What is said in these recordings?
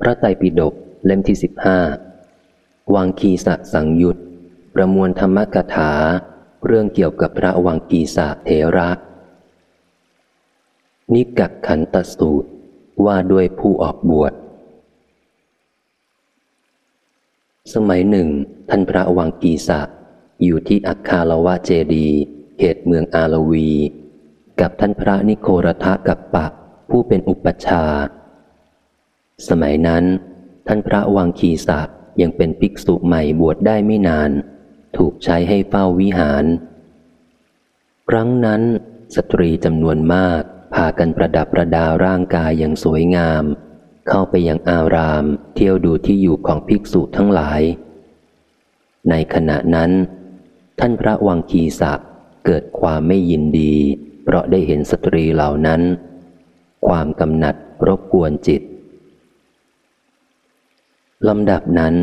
พระไตรปิฎกเล่มที่สิบห้าวังคีสะสังยุตประมวลธรรมกถา เรื่องเกี่ยวกับพระวังกีสะเถระ นิกักขันตสูตรว่าด้วยผู้ออกบวช สมัยหนึ่ง ท่านพระวังกีสะอยู่ที่อัคคาลวะเจดีเขตเมืองอาลวี กับท่านพระนิโครทะกับปะ ผู้เป็นอุปชา สมัยนั้น ท่านพระวังคีสะยังเป็นภิกษุใหม่บวชได้ไม่นาน ถูกใช้ให้เฝ้าวิหาร ครั้งนั้นสตรีจำนวนมากพากันประดับประดาร่างกายอย่างสวยงาม เข้าไปยังอาราม เที่ยวดูที่อยู่ของภิกษุทั้งหลาย ในขณะนั้น ท่านพระวังคีสะเกิดความไม่ยินดี เพราะได้เห็นสตรีเหล่านั้น ความกำหนัดรบกวนจิต ลำดับนั้น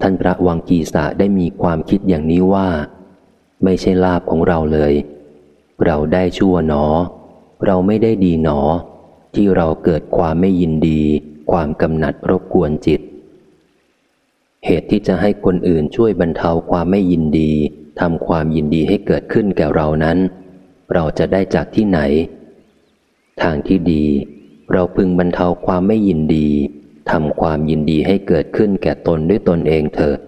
ท่านพระวังกีสาได้มีความคิดอย่างนี้ว่า ไม่ใช่ลาบของเราเลย เราได้ชั่วหนอ เราไม่ได้ดีหนอ ที่เราเกิดความไม่ยินดี ความกำหนัดรบกวนจิต เหตุที่จะให้คนอื่นช่วยบรรเทาความไม่ยินดีทำความยินดีให้เกิดขึ้นแก่เรานั้น เราจะได้จากที่ไหน ทางที่ดี เราพึงบรรเทาความไม่ยินดี ทำความยินดีให้เกิดขึ้นแก่ตนด้วยตนเองเถิด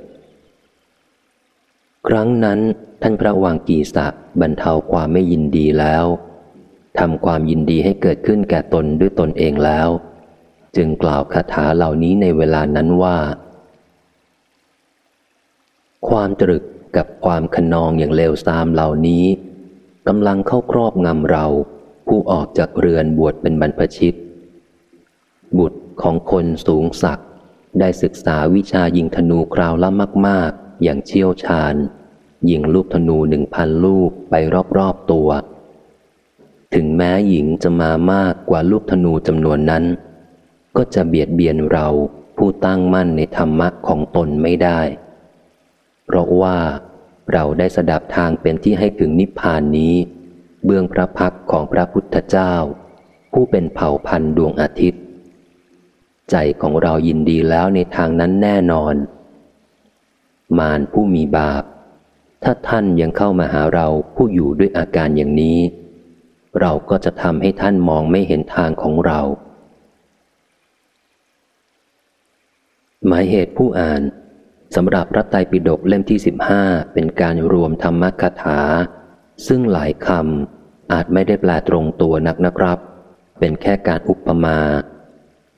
ครั้งนั้นท่านพระวังกีสะบรรเทาความไม่ยินดีแล้วทำความยินดีให้เกิดขึ้นแก่ตนด้วยตนเองแล้ว จึงกล่าวคาถาเหล่านี้ในเวลานั้นว่า ความตรึกกับความขนองอย่างเลวทรามเหล่านี้กำลังเข้าครอบงำเรา ผู้ออกจากเรือนบวชเป็นบรรพชิต บุตร ของคนสูงศักดิ์ได้ศึกษาวิชายิงธนูคราวละมาก ๆ อย่างเชี่ยวชาญ ยิงลูกธนูหนึ่งพันลูกไปรอบ ๆ ตัว ถึงแม้หญิงจะมามากกว่าลูกธนูจำนวนนั้น ก็จะเบียดเบียนเราผู้ตั้งมั่นในธรรมะของตนไม่ได้ เพราะว่าเราได้สดับทางเป็นที่ให้ถึงนิพพานนี้ เบื้องพระพักของพระพุทธเจ้า ผู้เป็นเผ่าพันธุ์ดวงอาทิตย์ ใจของเรายินดีแล้วในทางนั้นแน่นอน มารผู้มีบาป ถ้าท่านยังเข้ามาหาเราผู้อยู่ด้วยอาการอย่างนี้ เราก็จะทำให้ท่านมองไม่เห็นทางของเรา หมายเหตุผู้อ่านสำหรับพระไตรปิฎกเล่มที่สิบห้าเป็นการรวมธรรมคถา ซึ่งหลายคำอาจไม่ได้แปลตรงตัวนักนะครับ เป็นแค่การอุปมา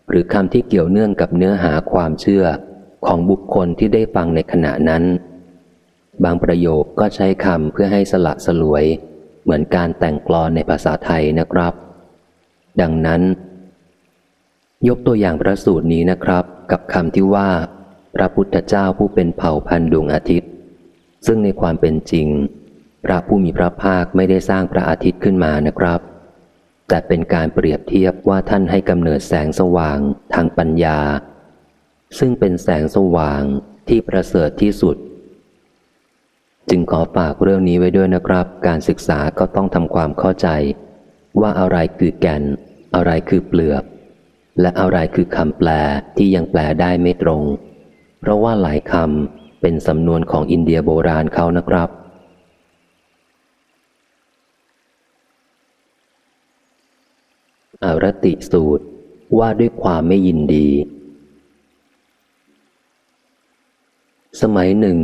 หรือคำที่เกี่ยวเนื่องกับเนื้อหาความเชื่อของบุคคลที่ได้ฟังในขณะนั้น บางประโยคก็ใช้คำเพื่อให้สละสลวย เหมือนการแต่งกลอนในภาษาไทยนะครับ ดังนั้น ยกตัวอย่างพระสูตรนี้นะครับ กับคำที่ว่า พระพุทธเจ้าผู้เป็นเผ่าพันธุ์ดวงอาทิตย์ ซึ่งในความเป็นจริง พระผู้มีพระภาคไม่ได้สร้างพระอาทิตย์ขึ้นมานะครับ แต่เป็นการเปรียบเทียบว่าท่านให้กำเนิดแสงสว่างทางปัญญา ซึ่งเป็นแสงสว่างที่ประเสริฐที่สุด จึงขอฝากเรื่องนี้ไว้ด้วยนะครับ การศึกษาก็ต้องทำความเข้าใจ ว่าอะไรคือแก่น อะไรคือเปลือก และอะไรคือคำแปลที่ยังแปลได้ไม่ตรง เพราะว่าหลายคำเป็นสำนวนของอินเดียโบราณเขานะครับ อรติสูตรว่าด้วยความไม่ยินดี สมัยหนึ่ง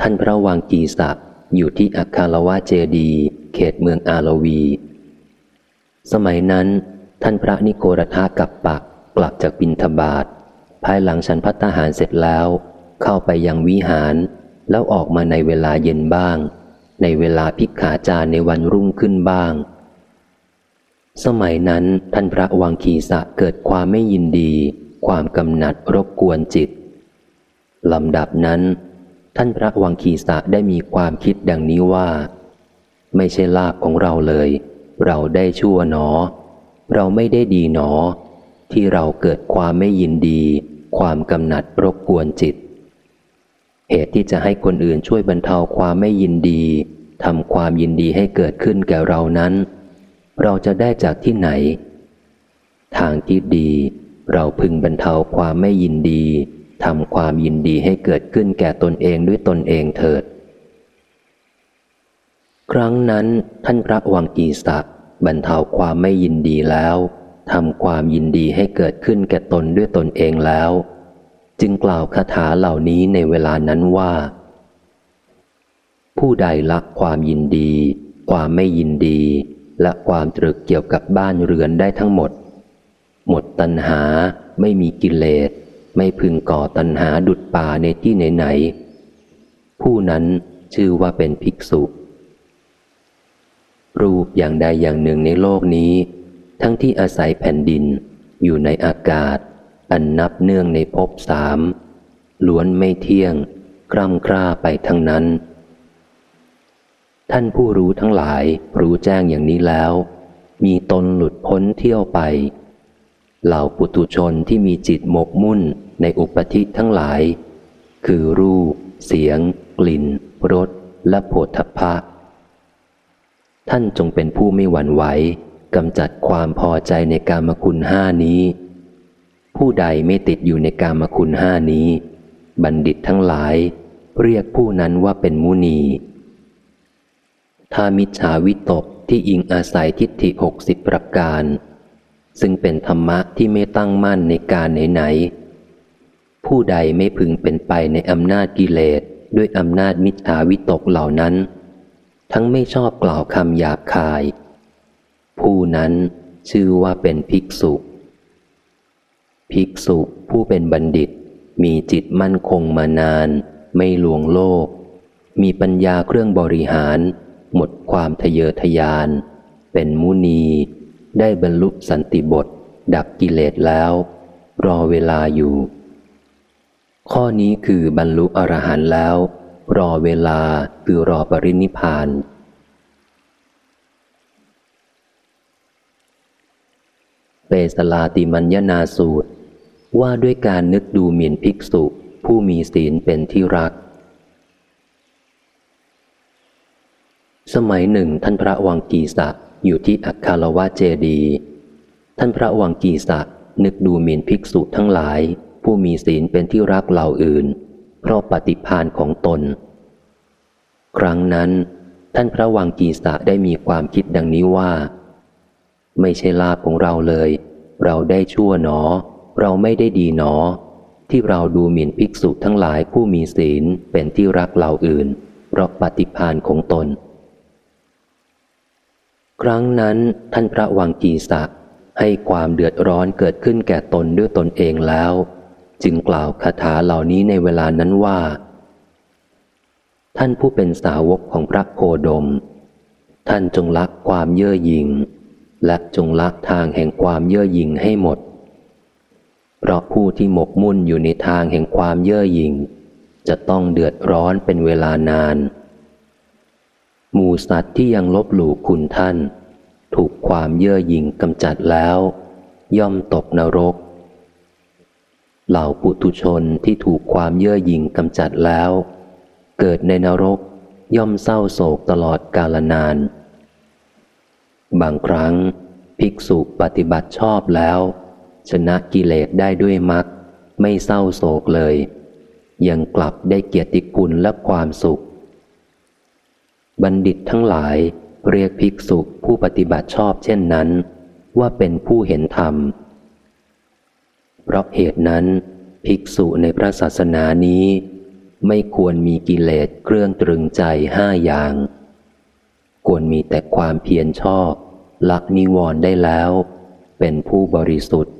ท่านพระวังกีสะอยู่ที่อาคารวะเจดี เขตเมืองอาลวี สมัยนั้น ท่านพระนิโครธากับปักกลับจากบินทบาท ภายหลังฉันพัตหารเสร็จแล้ว เข้าไปยังวิหาร แล้วออกมาในเวลาเย็นบ้าง ในเวลาพิกขาจารในวันรุ่งขึ้นบ้าง สมัยนั้นท่านพระวังคีสะเกิดความไม่ยินดี ความกำหนัดรบกวนจิตลำดับนั้น ท่านพระวังคีสะได้มีความคิดดังนี้ว่า ไม่ใช่ลาบของเราเลย เราได้ชั่วหนอ เราไม่ได้ดีหนอ ที่เราเกิดความไม่ยินดี ความกำหนัดรบกวนจิต เหตุที่จะให้คนอื่นช่วยบรรเทาความไม่ยินดีทำความยินดีให้เกิดขึ้นแก่เรานั้น เราจะได้จากที่ไหน ทางที่ดี เราพึงบรรเทาความไม่ยินดีทำความยินดีให้เกิดขึ้นแก่ตนเองด้วยตนเองเถิด ครั้งนั้นท่านพระวังกีสักบรรเทาความไม่ยินดีแล้วทำความยินดีให้เกิดขึ้นแก่ตนด้วยตนเองแล้ว จึงกล่าวคาถาเหล่านี้ในเวลานั้นว่า ผู้ใดลักความยินดี ความไม่ยินดี และความตรึกเกี่ยวกับบ้านเรือนได้ทั้งหมด หมดตัณหาไม่มีกิเลส ไม่พึงก่อตัณหาดุดป่าในที่ไหนๆผู้นั้นชื่อว่าเป็นภิกษุ รูปอย่างใดอย่างหนึ่งในโลกนี้ ทั้งที่อาศัยแผ่นดิน อยู่ในอากาศ อันนับเนื่องในภพสามล้วนไม่เที่ยงกร่ำกร้าไปทั้งนั้น ท่านผู้รู้ทั้งหลายรู้แจ้งอย่างนี้แล้ว มีตนหลุดพ้นเที่ยวไป เหล่าปุตุชนที่มีจิตหมกมุ่นในอุปธิทั้งหลาย คือรูป เสียง กลิ่นรสและโผฏฐพะ ท่านจงเป็นผู้ไม่หวั่นไหวกำจัดความพอใจในกามคุณห้านี้ ผู้ใดไม่ติดอยู่ในกามคุณห้านี้ บัณฑิตทั้งหลาย เรียกผู้นั้นว่าเป็นมุนี ถ้ามิจฉาวิตกที่อิงอาศัยทิฏฐิหกสิบประการ ซึ่งเป็นธรรมะที่ไม่ตั้งมั่นในการไหนๆผู้ใดไม่พึงเป็นไปในอำนาจกิเลสด้วยอำนาจมิจฉาวิตกเหล่านั้น ทั้งไม่ชอบกล่าวคำหยาบคาย ผู้นั้นชื่อว่าเป็นภิกษุ ภิกษุผู้เป็นบัณฑิต มีจิตมั่นคงมานาน ไม่ลวงโลก มีปัญญาเครื่องบริหาร หมดความทะเยอทะยาน เป็นมุนี ได้บรรลุสันติบท ดับกิเลสแล้ว รอเวลาอยู่ ข้อนี้คือบรรลุอรหันต์แล้ว รอเวลาคือรอปรินิพานเปสลาติมัญญนาสูตร ว่าด้วยการนึกดูหมิ่นภิกษุผู้มีศีลเป็นที่รัก สมัยหนึ่ง ท่านพระวังกีสะอยู่ที่อัคคารวะเจดี ท่านพระวังกีสะนึกดูหมิ่นภิกษุทั้งหลาย ผู้มีศีลเป็นที่รักเหล่าอื่น เพราะปฏิพานของตน ครั้งนั้น ท่านพระวังกีสะได้มีความคิดดังนี้ว่า ไม่ใช่ลาภของเราเลย เราได้ชั่วหนอ เราไม่ได้ดีหนอ ที่เราดูหมิ่นภิกษุทั้งหลายผู้มีศีลเป็นที่รักเหล่าอื่น เพราะปฏิพานของตน ครั้งนั้นท่านพระวังกีศักให้ความเดือดร้อนเกิดขึ้นแก่ตนด้วยตนเองแล้ว จึงกล่าวคาถาเหล่านี้ในเวลานั้นว่า ท่านผู้เป็นสาวกของพระโคดม ท่านจงลักความเย่อหยิ่ง และจงลักทางแห่งความเย่อหยิ่งให้หมด เพราะผู้ที่หมกมุ่นอยู่ในทางแห่งความเย่อหยิ่ง จะต้องเดือดร้อนเป็นเวลานาน หมูสัตว์ที่ยังลบหลู่คุณท่าน ถูกความเย่อหยิ่งกำจัดแล้ว ย่อมตกนรก เหล่าปุถุชนที่ถูกความเย่อหยิ่งกำจัดแล้ว เกิดในนรกย่อมเศร้าโศกตลอดกาลนาน บางครั้ง ภิกษุปฏิบัติชอบแล้ว ชนะกิเลสได้ด้วยมักไม่เศร้าโศกเลย ยังกลับได้เกียรติคุณและความสุข บัณฑิตทั้งหลายเรียกภิกษุผู้ปฏิบัติชอบเช่นนั้น ว่าเป็นผู้เห็นธรรม เพราะเหตุนั้น ภิกษุในพระศาสนานี้ ไม่ควรมีกิเลสเครื่องตรึงใจห้าอย่าง ควรมีแต่ความเพียรชอบลักนิวรณ์ได้แล้ว เป็นผู้บริสุทธิ์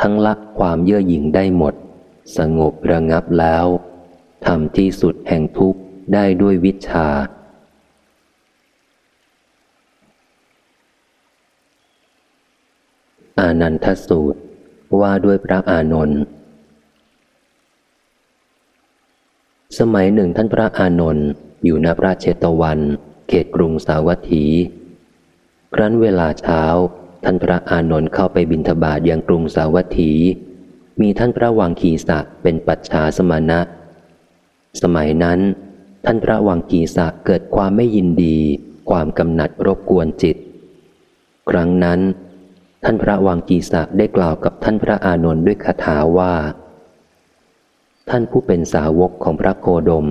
ทั้งลักความเย่อหยิ่งได้หมด สงบระงับแล้วทำที่สุดแห่งทุกข์ได้ด้วยวิชา อานันทสูตรว่าด้วยพระอานนท์สมัยหนึ่งท่านพระอานนท์อยู่ณพระเชตวัน เขตกรุงสาวัตถี ครั้นเวลาเช้า ท่านพระอานนท์เข้าไปบินทบาทยังกรุงสาวัตถี มีท่านพระวังคีสะเป็นปัจฉาสมาณะ สมัยนั้น ท่านพระวังกีสะเกิดความไม่ยินดี ความกำหนัดรบกวนจิต ครั้งนั้น ท่านพระวังกีสะได้กล่าวกับท่านพระอานนท์ด้วยคาถาว่า ท่านผู้เป็นสาวกของพระโคดม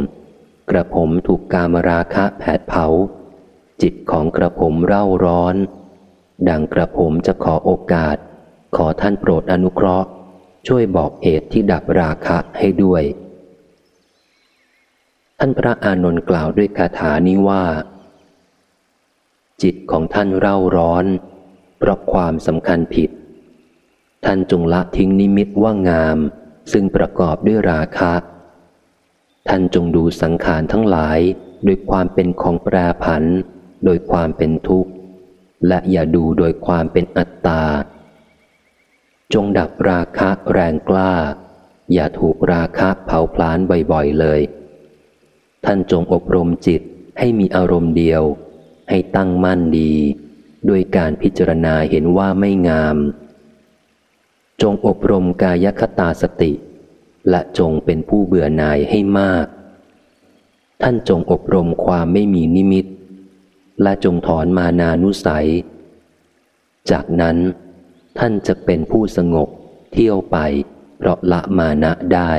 กระผมถูกกามราคะแผดเผา จิตของกระผมเร่าร้อน ดังกระผมจะขอโอกาส ขอท่านโปรดอนุเคราะห์ ช่วยบอกเหตุที่ดับราคะให้ด้วย ท่านพระอานนท์กล่าวด้วยคาถานี้ว่า จิตของท่านเร่าร้อน เพราะความสำคัญผิด ท่านจงละทิ้งนิมิตว่างาม ซึ่งประกอบด้วยราคะ ท่านจงดูสังขารทั้งหลายโดยความเป็นของแปรผัน โดยความเป็นทุกข์ และอย่าดูโดยความเป็นอัตตา จงดับราคะแรงกล้า อย่าถูกราคะเผาพลานบ่อยๆเลย ท่านจงอบรมจิตให้มีอารมณ์เดียว ให้ตั้งมั่นดี ด้วยการพิจารณาเห็นว่าไม่งาม จงอบรมกายคตาสติ และจงเป็นผู้เบื่อหน่ายให้มาก ท่านจงอบรมความไม่มีนิมิต และจงถอนมานานุสัย จากนั้นท่านจะเป็นผู้สงบเที่ยวไป เพราะละมานะได้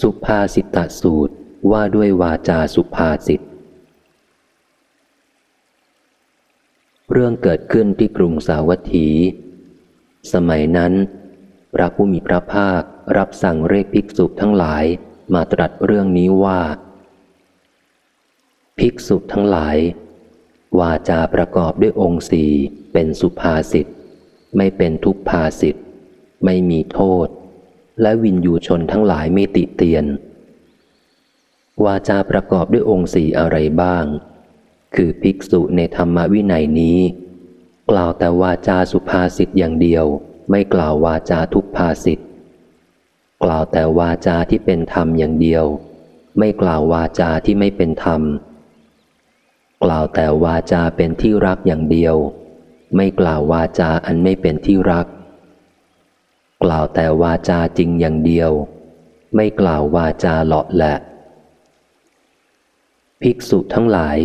สุภาสิตสูตร ว่าด้วยวาจาสุภาษิต เรื่องเกิดขึ้นที่กรุงสาวัตถี สมัยนั้น พระผู้มีพระภาครับสั่งเรียกภิกษุทั้งหลายมาตรัสเรื่องนี้ว่า ภิกษุทั้งหลาย วาจาประกอบด้วยองค์สี่เป็นสุภาษิต ไม่เป็นทุกภาษิต ไม่มีโทษ และวินยูชนทั้งหลายไม่ติเตียน วาจาประกอบด้วยองค์สี่อะไรบ้าง คือภิกษุในธรรมวินัยนี้ กล่าวแต่วาจาสุภาษิตอย่างเดียว ไม่กล่าววาจาทุกภาษิตกล่าวแต่วาจาที่เป็นธรรมอย่างเดียว ไม่กล่าววาจาที่ไม่เป็นธรรม กล่าวแต่วาจาเป็นที่รักอย่างเดียว ไม่กล่าววาจาอันไม่เป็นที่รัก กล่าวแต่วาจาจริงอย่างเดียว ไม่กล่าววาจาหลาะแหละ ภิกษุทั้งหลาย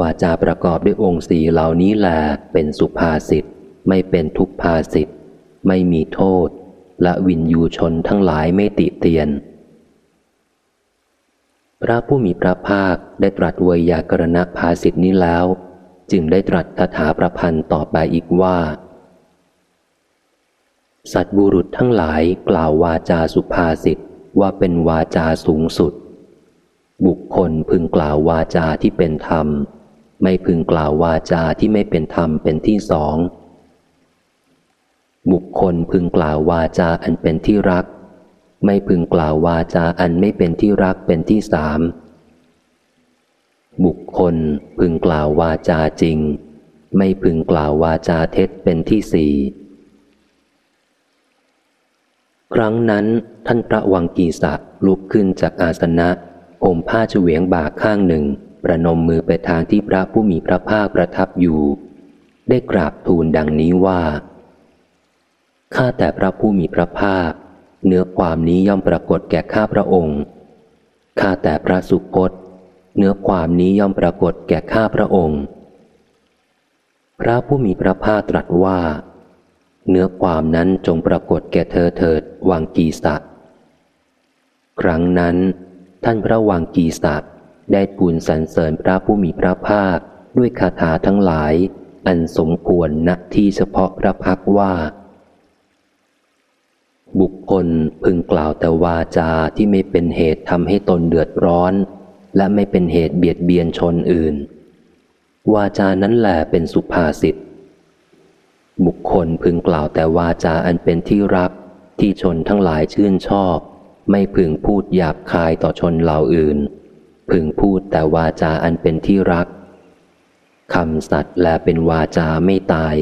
วาจาประกอบด้วยองค์สีเหล่านี้แลเป็นสุภาษิตไม่เป็นทุกภาษิตไม่มีโทษ และวินยูชนทั้งหลายไม่ติเตียน พระผู้มีพระภาคได้ตรัสวยากรณภาษิตนี้แล้ว จึงได้ตรัสคาถาประพันธ์ต่อไปอีกว่า สัตบุรุษทั้งหลายกล่าววาจาสุภาษิตว่าเป็นวาจาสูงสุด บุคคลพึงกล่าววาจาที่เป็นธรรม ไม่พึงกล่าววาจาที่ไม่เป็นธรรมเป็นที่สอง บุคคลพึงกล่าววาจาอันเป็นที่รัก ไม่พึงกล่าววาจาอันไม่เป็นที่รักเป็นที่สามบุคคลพึงกล่าววาจาจริง ไม่พึงกล่าววาจาเท็จเป็นที่สี่ครั้งนั้นท่านพระวังกีสะลุกขึ้นจากอาสนะ อมผ้าเฉวียงบากข้างหนึ่ง ประนมมือไปทางที่พระผู้มีพระภาคประทับอยู่ ได้กราบทูลดังนี้ว่า ข้าแต่พระผู้มีพระภาค เนื้อความนี้ย่อมปรากฏแก่ข้าพระองค์ ข้าแต่พระสุคต เนื้อความนี้ย่อมปรากฏแก่ข้าพระองค์ พระผู้มีพระภาคตรัสว่า เนื้อความนั้นจงปรากฏแก่เธอเถิดวังกีสัตครั้งนั้น ท่านพระวังกีสัตได้ปูนสรรเสริญพระผู้มีพระภาคด้วยคาถาทั้งหลาย อันสมควรณที่เฉพาะพระพักว่า บุคคลพึงกล่าวแต่วาจาที่ไม่เป็นเหตุทำให้ตนเดือดร้อน และไม่เป็นเหตุเบียดเบียนชนอื่น วาจานั้นแหละเป็นสุภาษิตบุคคลพึงกล่าวแต่วาจาอันเป็นที่รักที่ชนทั้งหลายชื่นชอบ ไม่พึงพูดหยาบคายต่อชนเหล่าอื่น พึงพูดแต่วาจาอันเป็นที่รักคำสัตว์แลเป็นวาจาไม่ตาย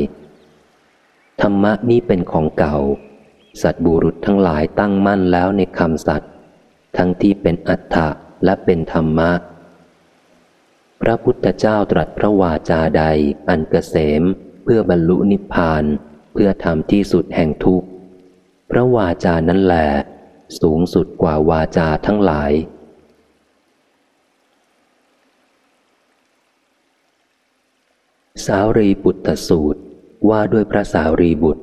ธรรมะนี้เป็นของเก่า สัตบุรุษทั้งหลายตั้งมั่นแล้วในคำสัตว์ทั้งที่เป็นอัฏฐะและเป็นธรรมะ พระพุทธเจ้าตรัสพระวาจาใดอันเกษม เพื่อบรรลุนิพพาน เพื่อทำที่สุดแห่งทุกข์ พระวาจานั้นแหละ สูงสุดกว่าวาจาทั้งหลาย สาวรีบุตรสูตรว่าด้วยพระสาวรีบุตร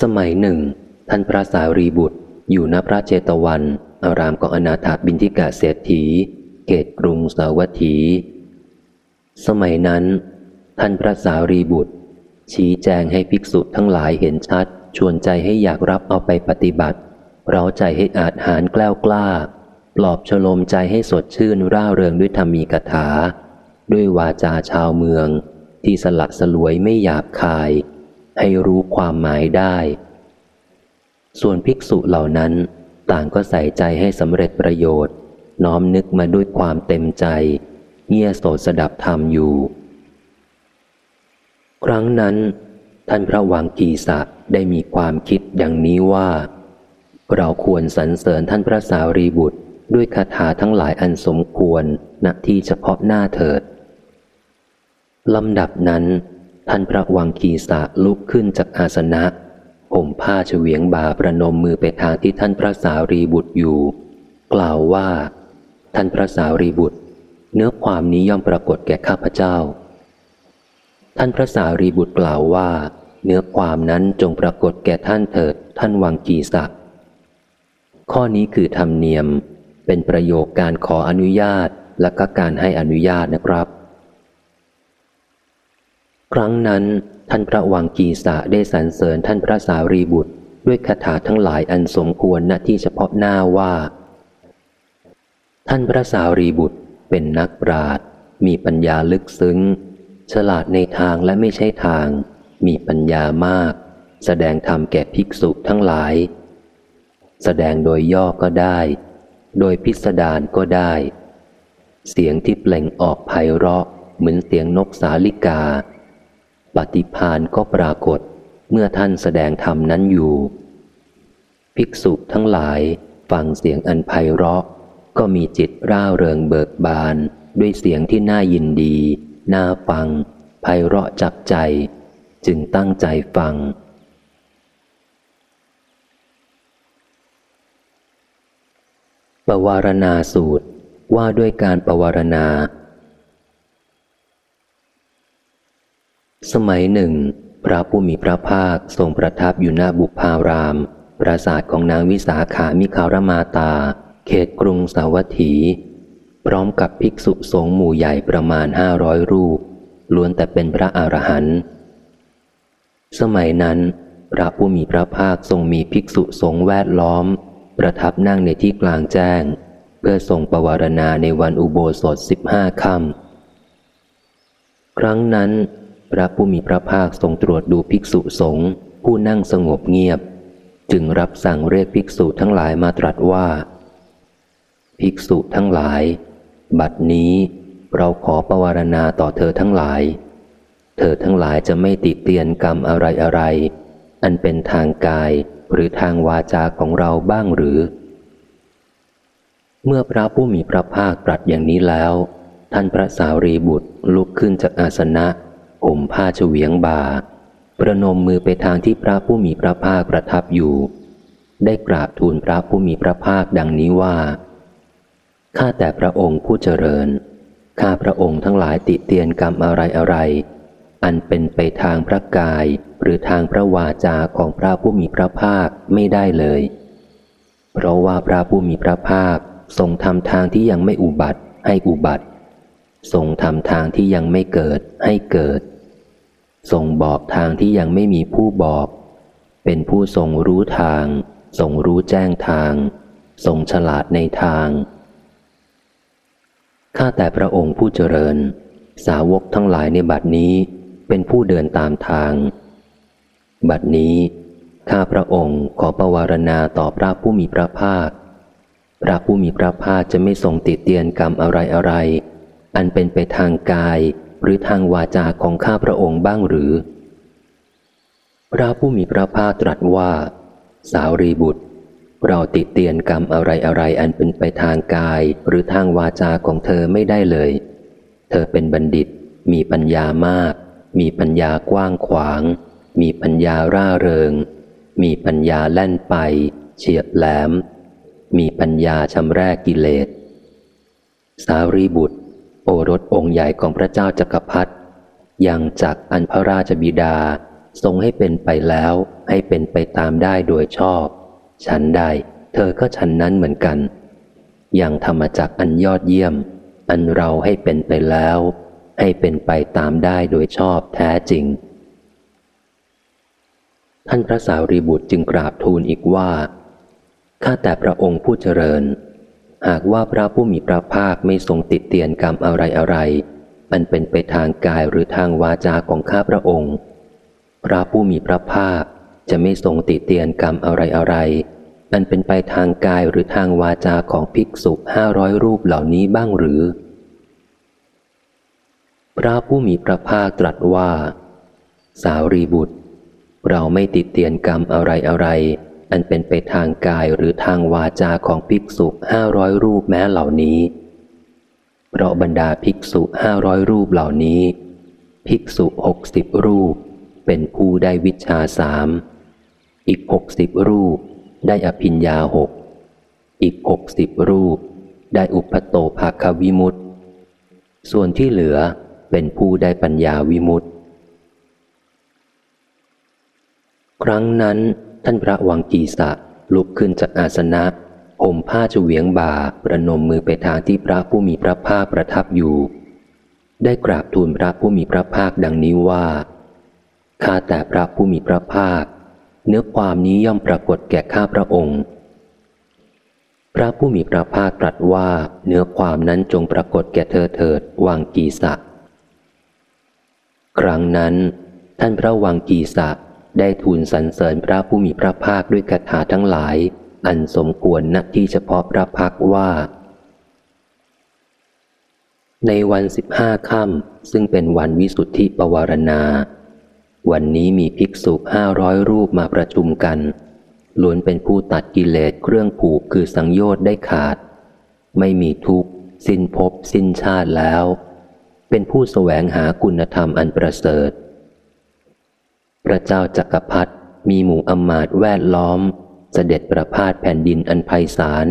สมัยหนึ่ง ท่านพระสาวรีบุตรอยู่ณพระเจตวัน อารามของอนาถาบินทิกาเศรษฐีเกตกรุงสาวัตถี สมัยนั้น ท่านพระสาวรีบุตร ชี้แจงให้ภิกษุทั้งหลายเห็นชัด ชวนใจให้อยากรับเอาไปปฏิบัติ เราใจให้อาจหารแกล้วกล้า ปลอบฉลมใจให้สดชื่นร่าเริงด้วยธรรมีกถา ด้วยวาจาชาวเมือง ที่สลัดสลวยไม่หยาบคาย ให้รู้ความหมายได้ ส่วนภิกษุเหล่านั้น ต่างก็ใส่ใจให้สำเร็จประโยชน์ น้อมนึกมาด้วยความเต็มใจ เงี่ยโสดสดับธรรมอยู่ ครั้งนั้น ท่านพระวังกีสะ ได้มีความคิดอย่างนี้ว่า เราควรสรรเสริญท่านพระสารีบุตร ด้วยคาถาทั้งหลายอันสมควรณที่เฉพาะหน้าเถิดลำดับนั้น ท่านพระวังกีสะลุกขึ้นจากอาสนะผมผ้าเฉวียงบาประนมมือไปทางที่ท่านพระสารีบุตรอยู่ กล่าวว่า ท่านพระสารีบุตร เนื้อความนี้ย่อมปรากฏแก่ข้าพเจ้า ท่านพระสารีบุตรกล่าวว่า เนื้อความนั้นจงปรากฏแก่ท่านเถิด ท่านวังกีศักข้อนี้คือธรรมเนียม เป็นประโยคการขออนุญาตและก็การให้อนุญาตนะครับ ครั้งนั้นท่านพระวังกีสะได้สรรเสริญท่านพระสารีบุตร ด้วยคาถาทั้งหลายอันสมควรณที่เฉพาะหน้าว่า ท่านพระสารีบุตรเป็นนักปราชญ์มีปัญญาลึกซึ้ง ฉลาดในทางและไม่ใช่ทาง มีปัญญามาก แสดงธรรมแก่ภิกษุทั้งหลาย แสดงโดยย่อก็ได้ โดยพิสดารก็ได้ เสียงที่เปล่งออกไพเราะเหมือนเสียงนกสาลิกา ปฏิพานก็ปรากฏเมื่อท่านแสดงธรรมนั้นอยู่ ภิกษุทั้งหลายฟังเสียงอันไพเราะ ก็มีจิตร่าเริงเบิกบาน ด้วยเสียงที่น่ายินดี น่าฟังไพเราะจับใจ จึงตั้งใจฟัง ปวารณาสูตรว่าด้วยการปวารณา สมัยหนึ่ง พระผู้มีพระภาคทรงประทับอยู่หน้าบุพาราม ปราสาทของนางวิสาขามิคารมาตา เขตกรุงสาวัตถี พร้อมกับภิกษุสงฆ์หมู่ใหญ่ประมาณห้าร้อยรูปล้วนแต่เป็นพระอรหันต์ สมัยนั้น พระผู้มีพระภาคทรงมีภิกษุสงฆ์แวดล้อม ประทับนั่งในที่กลางแจ้ง เพื่อทรงประวารณาในวันอุโบสถสิบห้าค่ำครั้งนั้น พระผู้มีพระภาคทรงตรวจดูภิกษุสงฆ์ผู้นั่งสงบเงียบ จึงรับสั่งเรียกภิกษุทั้งหลายมาตรัสว่า ภิกษุทั้งหลาย บัดนี้เราขอประวารณาต่อเธอทั้งหลาย เธอทั้งหลายจะไม่ติดเตียนกรรมอะไรอะไร อันเป็นทางกายหรือทางวาจาของเราบ้างหรือ เมื่อพระผู้มีพระภาคตรัสอย่างนี้แล้ว ท่านพระสารีบุตรลุกขึ้นจากอาสนะห่มผ้าเฉวียงบาประนมมือไปทางที่พระผู้มีพระภาคประทับอยู่ ได้กราบทูลพระผู้มีพระภาคดังนี้ว่า ข้าแต่พระองค์ผู้เจริญ ข้าพระองค์ทั้งหลายติเตียนกรรมอะไรอะไร อันเป็นไปทางพระกายหรือทางพระวาจาของพระผู้มีพระภาคไม่ได้เลย เพราะว่าพระผู้มีพระภาคทรงทำทางที่ยังไม่อุบัติให้อุบัติ ทรงทำทางที่ยังไม่เกิดให้เกิด ทรงบอกทางที่ยังไม่มีผู้บอก เป็นผู้ทรงรู้ทาง ทรงรู้แจ้งทาง ทรงฉลาดในทาง ข้าแต่พระองค์ผู้เจริญ สาวกทั้งหลายในบัดนี้ เป็นผู้เดินตามทาง บัดนี้ ข้าพระองค์ขอประวารณาต่อพระผู้มีพระภาค พระผู้มีพระภาคจะไม่ทรงติดเตียนกรรมอะไรอะไร อันเป็นไปทางกายหรือทางวาจาของข้าพระองค์บ้างหรือ พระผู้มีพระภาคตรัสว่า สาวรีบุตร เราติดเตียนกรรมอะไรอะไรอันเป็นไปทางกายหรือทางวาจาของเธอไม่ได้เลย เธอเป็นบัณฑิตมีปัญญามาก มีปัญญากว้างขวาง มีปัญญาร่าเริง มีปัญญาแล่นไป เฉียบแหลม มีปัญญาชำแรกกิเลส สารีบุตร โอรสองค์ใหญ่ของพระเจ้าจักรพรรดิยังจากอันพระราชบิดาทรงให้เป็นไปแล้วให้เป็นไปตามได้โดยชอบ ฉันได้เธอก็ฉันนั้นเหมือนกัน อย่างธรรมจักอันยอดเยี่ยม อันเราให้เป็นไปแล้ว ให้เป็นไปตามได้โดยชอบแท้จริง ท่านพระสาวรีบุตรจึงกราบทูลอีกว่า ข้าแต่พระองค์ผู้เจริญ หากว่าพระผู้มีพระภาคไม่ทรงติดเตียนกรรมอะไรอะไร มันเป็นไปทางกายหรือทางวาจาของข้าพระองค์ พระผู้มีพระภาคจะไม่ทรงติเตียนกรรมอะไรอะไรมันเป็นไปทางกายหรือทางวาจาของภิกษุห้าร้อยรูปเหล่านี้บ้างหรือ พระผู้มีพระภาคตรัสว่า สาวรีบุตร เราไม่ติดเตียนกรรมอะไรอะไร อันเป็นไปทางกายหรือทางวาจาของภิกษุห้าร้อยรูปแม้เหล่านี้ เพราะบรรดาภิกษุห้าร้อยรูปเหล่านี้ ภิกษุหกสิบรูป เป็นผู้ได้วิชาสาม อีกหกสิบรูป ได้อภิญญาหก อีกหกสิบรูป ได้อุปโตภาควิมุตติ ส่วนที่เหลือ เป็นผู้ได้ปัญญาวิมุตติ ครั้งนั้นท่านพระวังกีสะลุกขึ้นจากอาสนะห่มผ้าจเวียงบ่าประนมมือไปทางที่พระผู้มีพระภาคประทับอยู่ ได้กราบทูลพระผู้มีพระภาคดังนี้ว่าข้าแต่พระผู้มีพระภาค เนื้อความนี้ย่อมปรากฏแก่ข้าพระองค์ พระผู้มีพระภาคตรัสว่าเนื้อความนั้นจงปรากฏแก่เธอเถิดวังกีสะ ครั้งนั้น ท่านพระวังกีสะได้ทูลสรรเสริญพระผู้มีพระภาคด้วยคาถาทั้งหลาย อันสมควรณที่เฉพาะพระพักว่า ในวันสิบห้าค่ำซึ่งเป็นวันวิสุทธิปวารณา วันนี้มีภิกษุห้าร้อยรูปมาประชุมกันล้วนเป็นผู้ตัดกิเลสเครื่องผูกคือสังโยชน์ได้ขาด ไม่มีทุกข์ สิ้นภพสิ้นชาติแล้ว เป็นผู้แสวงหาคุณธรรมอันประเสริฐ พระเจ้าจักรพรรดิมีหมู่อมาตแวดล้อม เสด็จประพาสแผ่นดินอันไพศาล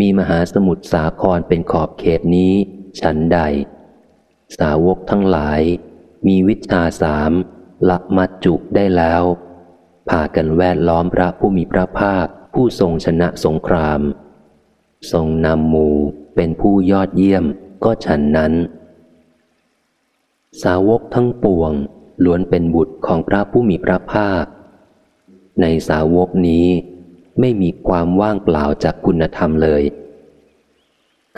มีมหาสมุทรสาครเป็นขอบเขตนี้ ฉันใด สาวกทั้งหลาย มีวิชาสามละมัดจุได้แล้วพากันแวดล้อมพระผู้มีพระภาคผู้ทรงชนะสงคราม ทรงนำหมู่เป็นผู้ยอดเยี่ยมก็ฉันนั้น สาวกทั้งปวงล้วนเป็นบุตรของพระผู้มีพระภาค ในสาวกนี้ไม่มีความว่างเปล่าจากคุณธรรมเลย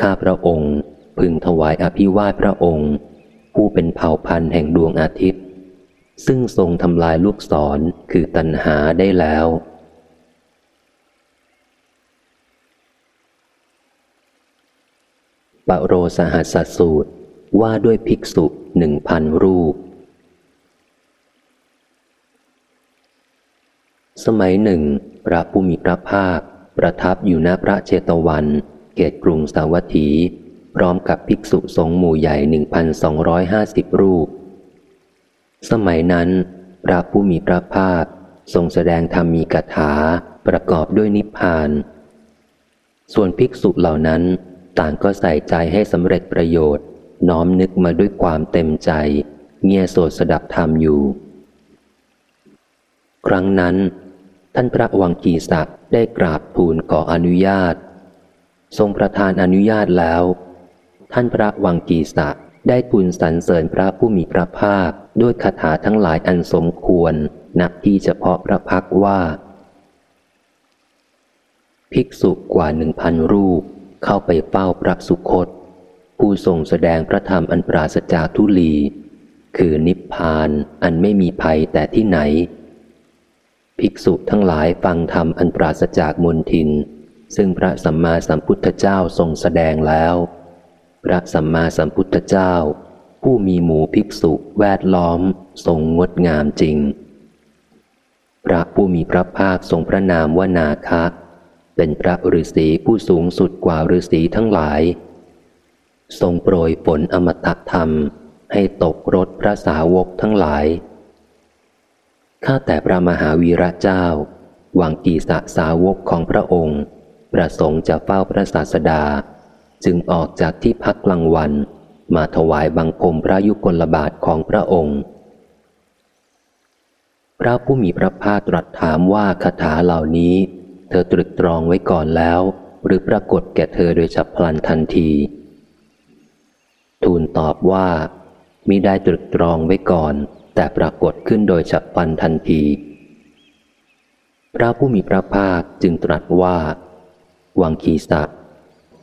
ข้าพระองค์พึงถวายอภิวาทพระองค์ ผู้เป็นเผ่าพันธุ์แห่งดวงอาทิตย์ ซึ่งทรงทำลายลูกศรคือตัณหาได้แล้ว ปโรสหัสสูตร ว่าด้วยภิกษุหนึ่งพันรูป สมัยหนึ่ง พระผู้มีพระภาค ประทับอยู่ณพระเชตวันเกตกรุงสาวัตถี พร้อมกับภิกษุสงฆ์หมู่ใหญ่หนึ่งพันสองร้อยห้าสิบรูป สมัยนั้น พระผู้มีพระภาค ทรงแสดงธรรมมีกถาประกอบด้วยนิพพาน ส่วนภิกษุเหล่านั้นต่างก็ใส่ใจให้สำเร็จประโยชน์ น้อมนึกมาด้วยความเต็มใจ เงียโสดสดับธรรมอยู่ ครั้งนั้น ท่านพระวังกีศัก์ได้กราบทูลขออนุญาต ทรงประทานอนุญาตแล้ว ท่านพระวังกีศัก์ได้ทูลสรรเสริญพระผู้มีพระภาคด้วยคาถาทั้งหลายอันสมควรนับที่เฉพาะพระพักว่า ภิกษุกว่าหนึ่งพันรูปเข้าไปเฝ้าพระสุคต ผู้ทรงแสดงพระธรรมอันปราศจากทุลี คือนิพพานอันไม่มีภัยแต่ที่ไหน ภิกษุทั้งหลายฟังธรรมอันปราศจากมนทิน ซึ่งพระสัมมาสัมพุทธเจ้าทรงแสดงแล้ว พระสัมมาสัมพุทธเจ้า ผู้มีหมู่ภิกษุแวดล้อม ทรงงดงามจริง พระผู้มีพระภาคทรงพระนามว่านาคะ เป็นพระฤาษีผู้สูงสุดกว่าฤาษีทั้งหลาย ทรงโปรยฝนอมตะธรรม ให้ตกรถพระสาวกทั้งหลาย ข้าแต่พระมหาวีระเจ้าหวังกีสะสาวกของพระองค์ ประสงค์จะเฝ้าพระศาสดา จึงออกจากที่พักกลางวัน มาถวายบังคมพระยุคลบาทของพระองค์ พระผู้มีพระภาคตรัสถามว่าคาถาเหล่านี้ เธอตรึกตรองไว้ก่อนแล้ว หรือปรากฏแก่เธอโดยฉับพลันทันที ทูลตอบว่ามิได้ตรึกตรองไว้ก่อน แต่ปรากฏขึ้นโดยฉับพลันทันที พระผู้มีพระภาคจึงตรัสว่า วังคีสัก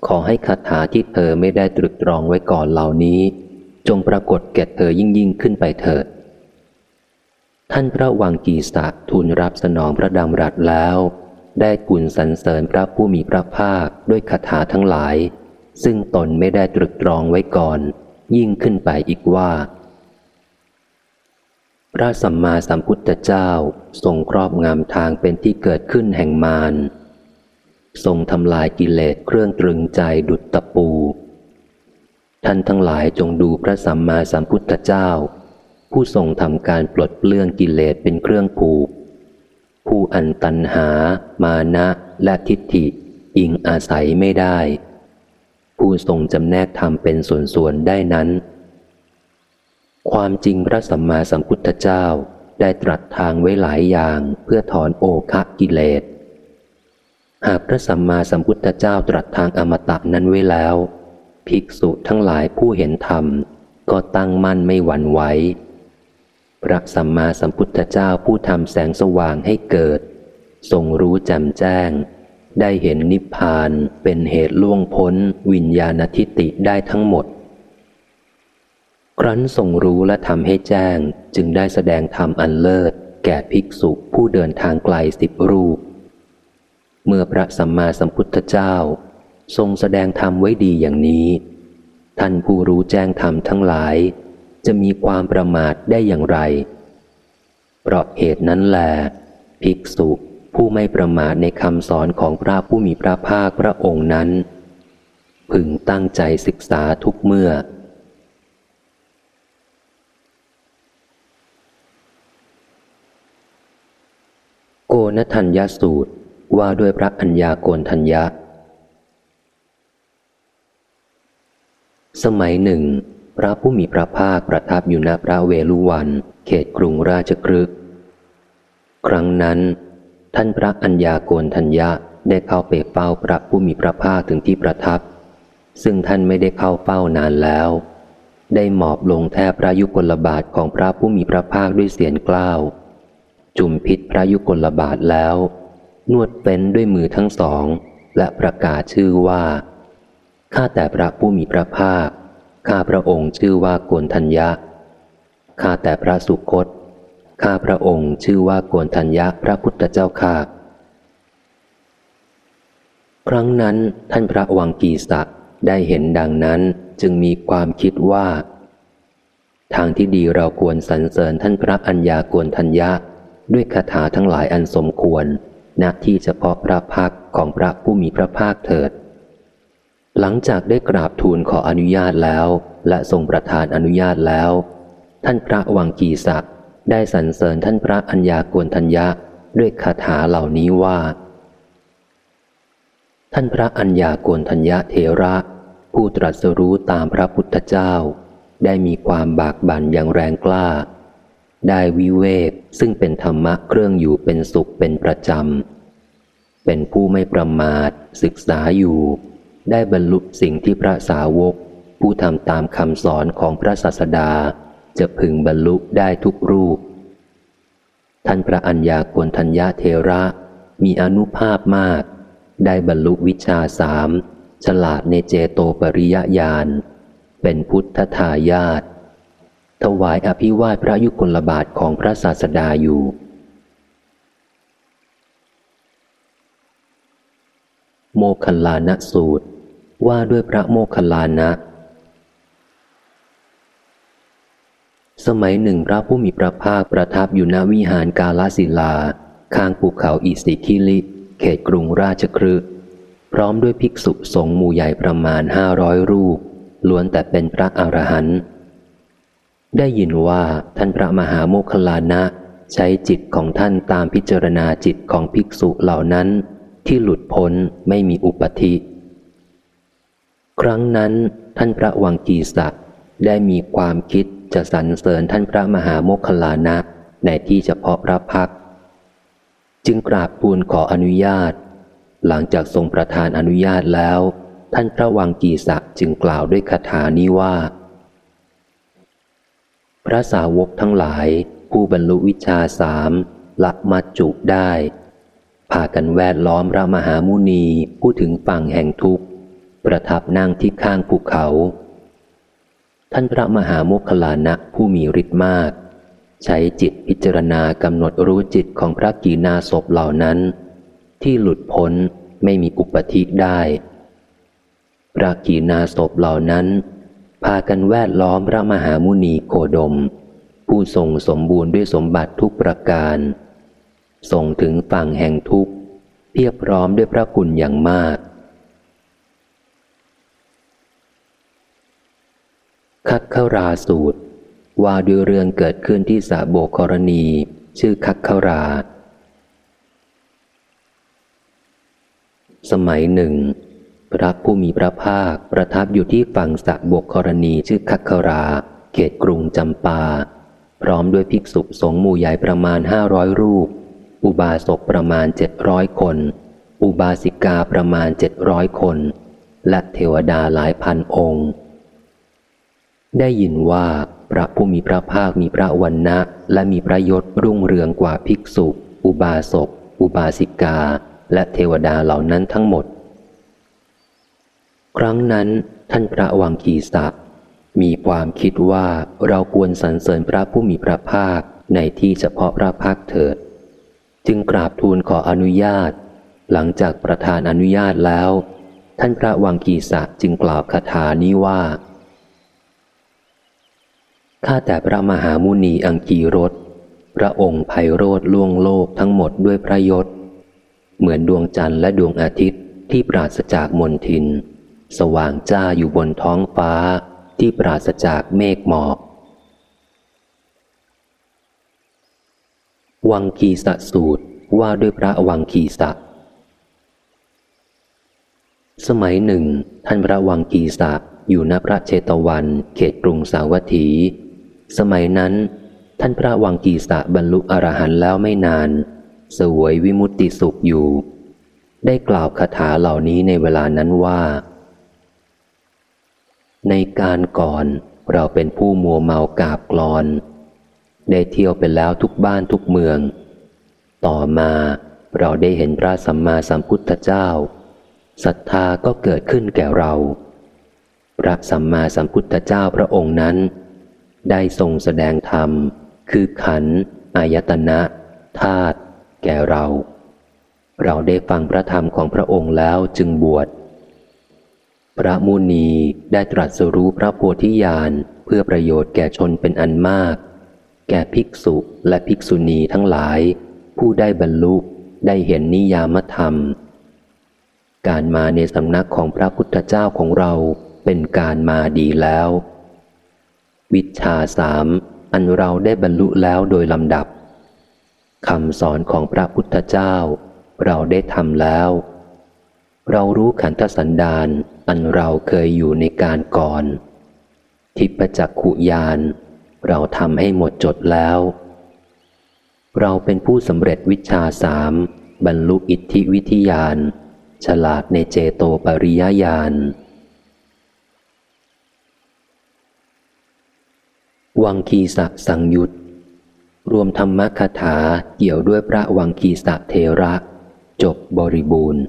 ขอให้คาถาที่เธอไม่ได้ตรึกตรองไว้ก่อนเหล่านี้ จงปรากฏแก่เธอยิ่งยิ่งขึ้นไปเถิด ท่านพระวังกีสักทูลรับสนองพระดำรัสแล้ว ได้กุลสรรเสริญพระผู้มีพระภาคด้วยคาถาทั้งหลาย ซึ่งตนไม่ได้ตรึกตรองไว้ก่อน ยิ่งขึ้นไปอีกว่า พระสัมมาสัมพุทธเจ้าทรงครอบงามทางเป็นที่เกิดขึ้นแห่งมารทรงทำลายกิเลสเครื่องตรึงใจดุจตะปู ท่านทั้งหลายจงดูพระสัมมาสัมพุทธเจ้า ผู้ทรงทำการปลดเปลื้องกิเลสเป็นเครื่องผูก ผู้อันตันหา มานะและทิฏฐิอิงอาศัยไม่ได้ ผู้ทรงจำแนกธรรมเป็นส่วนๆได้นั้น ความจริงพระสัมมาสัมพุทธเจ้าได้ตรัสทางไว้หลายอย่างเพื่อถอนโอคะกิเลส หากพระสัมมาสัมพุทธเจ้าตรัสทางอมตะนั้นไว้แล้ว ภิกษุทั้งหลายผู้เห็นธรรมก็ตั้งมั่นไม่หวั่นไหว พระสัมมาสัมพุทธเจ้าผู้ทำแสงสว่างให้เกิด ทรงรู้แจ่มแจ้ง ได้เห็นนิพพานเป็นเหตุล่วงพ้นวิญญาณทิติได้ทั้งหมด ครั้นทรงรู้และทำให้แจ้งจึงได้แสดงธรรมอันเลิศ แก่ภิกษุผู้เดินทางไกลสิบรูป เมื่อพระสัมมาสัมพุทธเจ้า ทรงแสดงธรรมไว้ดีอย่างนี้ ท่านผู้รู้แจ้งธรรมทั้งหลาย จะมีความประมาทได้อย่างไร เพราะเหตุนั้นแหลภิกษุ ผู้ไม่ประมาทในคำสอนของพระผู้มีพระภาคพระองค์นั้น พึงตั้งใจศึกษาทุกเมื่อ โกนทัญญสูตรว่าด้วยพระอัญญาโกนทัญญะสมัยหนึ่ง พระผู้มีพระภาคประทับอยู่ณพระเวลุวัน เขตกรุงราชกฤห์ครั้งนั้น ท่านพระอัญญาโกนทัญญะได้เข้าไปเฝ้าพระผู้มีพระภาคถึงที่ประทับ ซึ่งท่านไม่ได้เข้าเฝ้านานแล้ว ได้หมอบลงแทบพระยุคลบาทของพระผู้มีพระภาคด้วยเสียงกล้าว จุมพิษพระยุคลบาทแล้ว นวดเป็นด้วยมือทั้งสอง และประกาศชื่อว่า ข้าแต่พระผู้มีพระภาค ข้าพระองค์ชื่อว่าโกนทัญญะ ข้าแต่พระสุคต ข้าพระองค์ชื่อว่าโกนทัญญะพระพุทธเจ้าข้าครั้งนั้นท่านพระวังกีสักได้เห็นดังนั้นจึงมีความคิดว่า ทางที่ดีเราควรสรรเสริญท่านพระอัญญาโกนทัญญะ ด้วยคาถาทั้งหลายอันสมควรณที่เฉพาะพระพักของพระผู้มีพระภาคเถิด หลังจากได้กราบทูลขออนุญาตแล้ว และทรงประทานอนุญาตแล้ว ท่านพระวังกีศัก ได้สรรเสริญท่านพระอัญญากวนทัญญะด้วยคาถาเหล่านี้ว่า ท่านพระอัญญากวนทัญญะเทระ ผู้ตรัสรู้ตามพระพุทธเจ้า ได้มีความบากบั่นอย่างแรงกล้า ได้วิเวกซึ่งเป็นธรรมะเครื่องอยู่เป็นสุขเป็นประจำ เป็นผู้ไม่ประมาท ศึกษาอยู่ ได้บรรลุสิ่งที่พระสาวก ผู้ทำตามคำสอนของพระศาสดา จะพึงบรรลุได้ทุกรูป ท่านพระอัญญากนทัญญาเทระมีอนุภาพมาก ได้บรรลุวิชาสามฉลาดในเจโตปริยญาณเป็นพุทธทายาทถวายอภิวาทพระยุคลบาทของพระศาสดาอยู่ โมคลานะสูตรว่าด้วยพระโมคลานะ สมัยหนึ่งพระผู้มีพระภาคประทับอยู่ณวิหารกาลสิลา ข้างภูเขาอิสิคิลิ เขตกรุงราชครึพร้อมด้วยภิกษุสงฆ์หมู่ใหญ่ประมาณห้าร้อยรูป ล้วนแต่เป็นพระอรหันต์ได้ยินว่าท่านพระมหาโมคลานะ ใช้จิตของท่านตามพิจารณาจิตของภิกษุเหล่านั้น ที่หลุดพ้นไม่มีอุปธิ ครั้งนั้นท่านพระวังกีสักได้มีความคิด จะสรรเสริญท่านพระมหาโมคคลานะ ในที่เฉพาะพระพัก จึงกราบทูลขออนุญาต หลังจากทรงประทานอนุญาตแล้ว ท่านพระวังกีสะจึงกล่าวด้วยคาถานี้ว่า พระสาวกทั้งหลายผู้บรรลุวิชาสามละมัจจุได้พากันแวดล้อมพระมหามุนีผู้ถึงฝั่งแห่งทุกข์ ประทับนั่งที่ข้างภูเขา ท่านพระมหาโมคคลานะผู้มีฤทธิ์มาก ใช้จิตพิจารณากำหนดรู้จิตของพระกีนาศพเหล่านั้น ที่หลุดพ้นไม่มีอุปธิได้ พระกีนาศพเหล่านั้น พากันแวดล้อมพระมหามุนีโคดม ผู้ทรงสมบูรณ์ด้วยสมบัติทุกประการส่งถึงฝั่งแห่งทุกข์เพียบพร้อมด้วยพระคุณอย่างมาก คัคคราสูตร ว่าด้วยเรื่องเกิดขึ้นที่สาโบกรณี ชื่อคัคครา สมัยหนึ่ง พระผู้มีพระภาคประทับอยู่ที่ฝั่งสะโบกกรณีชื่อคัคครา เขตกรุงจำปา พร้อมด้วยภิกษุสงฆ์หมู่ใหญ่ประมาณห้าร้อยรูป อุบาสกประมาณเจ็ดร้อยคน อุบาสิกาประมาณเจ็ดร้อยคน และเทวดาหลายพันองค์ ได้ยินว่าพระผู้มีพระภาคมีพระวันนะและมีพระยศรุ่งเรืองกว่าภิกษุ อุบาสก อุบาสิกา และเทวดาเหล่านั้นทั้งหมด ครั้งนั้นท่านพระวังคีสักมีความคิดว่าเราควรสรรเสริญพระผู้มีพระภาคในที่เฉพาะพระพักเถิด จึงกราบทูลขออนุญาต หลังจากประธานอนุญาตแล้ว ท่านพระวังกีสะจึงกล่าวคาถานี้ว่า ข้าแต่พระมหามุนีอังกีรสพระองค์ไพโรธล่วงโลกทั้งหมดด้วยพระยศ เหมือนดวงจันทร์และดวงอาทิตย์ที่ปราศจากมนทิน สว่างจ้าอยู่บนท้องฟ้าที่ปราศจากเมฆหมอก วังคีสะสูตรว่าด้วยพระวังคีสะ สมัยหนึ่ง ท่านพระวังคีสะอยู่ณพระเชตวัน เขตกรุงสาวัตถี สมัยนั้น ท่านพระวังกีสะบรรลุอรหันต์แล้วไม่นาน สวยวิมุตติสุขอยู่ ได้กล่าวคาถาเหล่านี้ในเวลานั้นว่า ในการก่อนเราเป็นผู้มัวเมากาบกลอน ได้เที่ยวไปแล้วทุกบ้านทุกเมือง ต่อมาเราได้เห็นพระสัมมาสัมพุทธเจ้าศรัทธาก็เกิดขึ้นแก่เรา พระสัมมาสัมพุทธเจ้าพระองค์นั้น ได้ทรงแสดงธรรม คือขันอายตนะธาตุแก่เรา เราได้ฟังพระธรรมของพระองค์แล้วจึงบวช พระมุนีได้ตรัสรู้พระโพธิญาณเพื่อประโยชน์แก่ชนเป็นอันมาก แก่ภิกษุและภิกษุณีทั้งหลาย ผู้ได้บรรลุได้เห็นนิยามธรรม การมาในสำนักของพระพุทธเจ้าของเราเป็นการมาดีแล้ว วิชาสามอันเราได้บรรลุแล้วโดยลำดับคำสอนของพระพุทธเจ้า เราได้ทำแล้ว เรารู้ขันธสันดานอันเราเคยอยู่ในการก่อน ทิพจักขุยาน เราทำให้หมดจดแล้ว เราเป็นผู้สำเร็จวิชาสามบรรลุอิทธิวิทยาน ฉลาดในเจโตปริยญาณ วังคีสะสังยุตรวมธรรมคถาเกี่ยวด้วยพระวังคีสะเทระ จบบริบูรณ์